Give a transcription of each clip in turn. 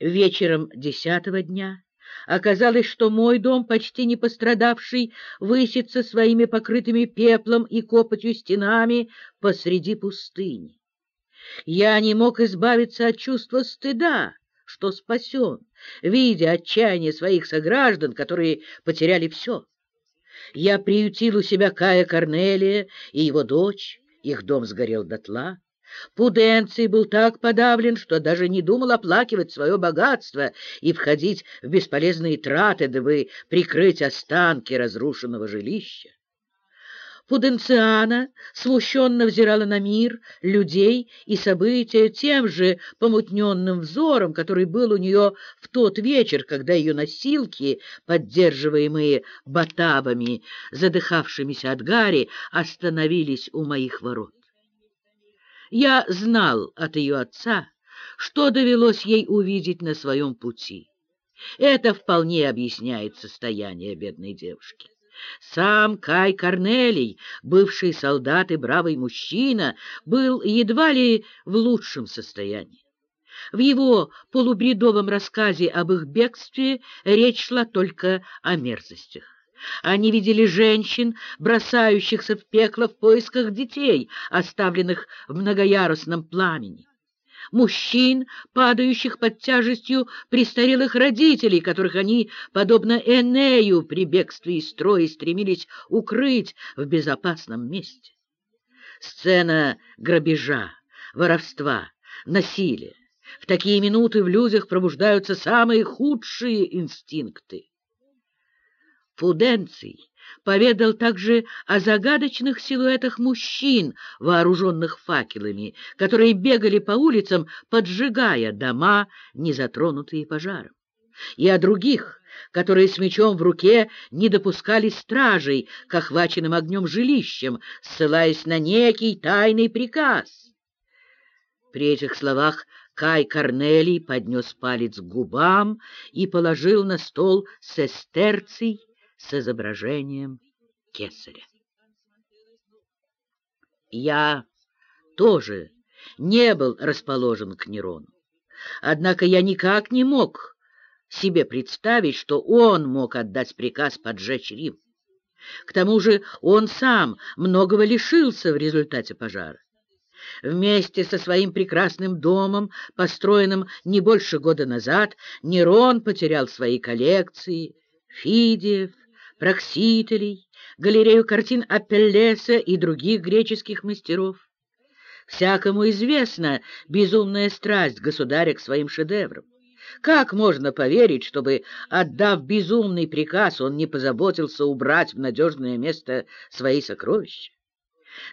Вечером десятого дня оказалось, что мой дом, почти не пострадавший, высится своими покрытыми пеплом и копотью стенами посреди пустыни. Я не мог избавиться от чувства стыда, что спасен, видя отчаяние своих сограждан, которые потеряли все. Я приютил у себя Кая Корнелия и его дочь, их дом сгорел дотла. Пуденций был так подавлен, что даже не думал оплакивать свое богатство и входить в бесполезные траты, дабы прикрыть останки разрушенного жилища. Пуденциана смущенно взирала на мир, людей и события тем же помутненным взором, который был у нее в тот вечер, когда ее носилки, поддерживаемые батабами, задыхавшимися от гари, остановились у моих ворот. Я знал от ее отца, что довелось ей увидеть на своем пути. Это вполне объясняет состояние бедной девушки. Сам Кай Корнелий, бывший солдат и бравый мужчина, был едва ли в лучшем состоянии. В его полубредовом рассказе об их бегстве речь шла только о мерзостях. Они видели женщин, бросающихся в пекло в поисках детей, оставленных в многоярусном пламени мужчин, падающих под тяжестью престарелых родителей, которых они, подобно Энею, при бегстве из строя стремились укрыть в безопасном месте. Сцена грабежа, воровства, насилия. В такие минуты в людях пробуждаются самые худшие инстинкты. Фуденций поведал также о загадочных силуэтах мужчин, вооруженных факелами, которые бегали по улицам, поджигая дома, не затронутые пожаром, и о других, которые с мечом в руке не допускали стражей к охваченным огнем жилищам, ссылаясь на некий тайный приказ. При этих словах Кай Корнелий поднес палец к губам и положил на стол сестерций с изображением кесаря. Я тоже не был расположен к Нерону, однако я никак не мог себе представить, что он мог отдать приказ поджечь Рим. К тому же он сам многого лишился в результате пожара. Вместе со своим прекрасным домом, построенным не больше года назад, Нерон потерял свои коллекции, Фидиев, Проксителей, галерею картин Апеллеса и других греческих мастеров. Всякому известна безумная страсть государя к своим шедеврам. Как можно поверить, чтобы, отдав безумный приказ, он не позаботился убрать в надежное место свои сокровища?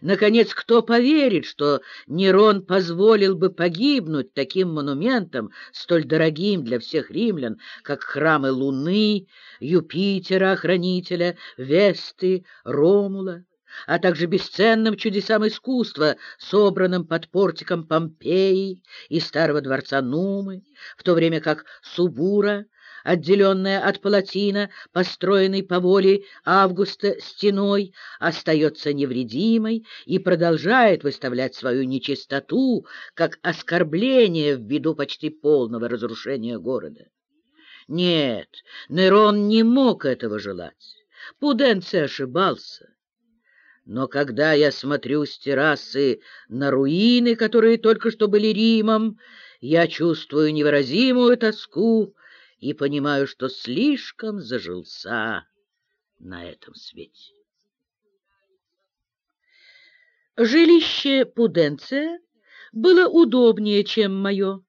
Наконец, кто поверит, что Нерон позволил бы погибнуть таким монументам, столь дорогим для всех римлян, как храмы Луны, Юпитера, Охранителя, Весты, Ромула, а также бесценным чудесам искусства, собранным под портиком Помпеи и старого дворца Нумы, в то время как Субура отделенная от палатина, построенной по воле Августа стеной, остается невредимой и продолжает выставлять свою нечистоту как оскорбление в виду почти полного разрушения города. Нет, Нерон не мог этого желать. Пуденций ошибался. Но когда я смотрю с террасы на руины, которые только что были Римом, я чувствую невыразимую тоску и понимаю, что слишком зажился на этом свете. Жилище Пуденция было удобнее, чем мое,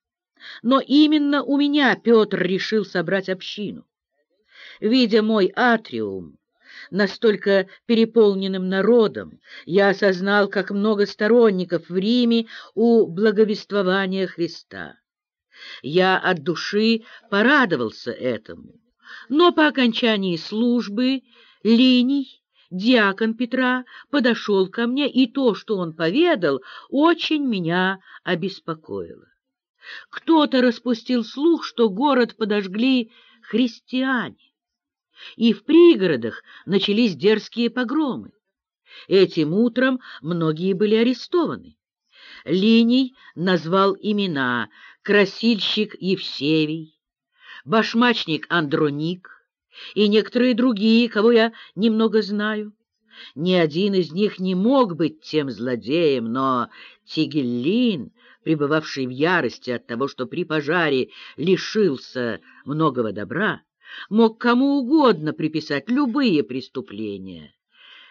но именно у меня Петр решил собрать общину. Видя мой атриум, настолько переполненным народом, я осознал, как много сторонников в Риме у благовествования Христа. Я от души порадовался этому. Но по окончании службы Линий, диакон Петра, подошел ко мне, и то, что он поведал, очень меня обеспокоило. Кто-то распустил слух, что город подожгли христиане, и в пригородах начались дерзкие погромы. Этим утром многие были арестованы. Линий назвал имена красильщик Евсевий, башмачник Андроник и некоторые другие, кого я немного знаю. Ни один из них не мог быть тем злодеем, но Тигеллин, пребывавший в ярости от того, что при пожаре лишился многого добра, мог кому угодно приписать любые преступления.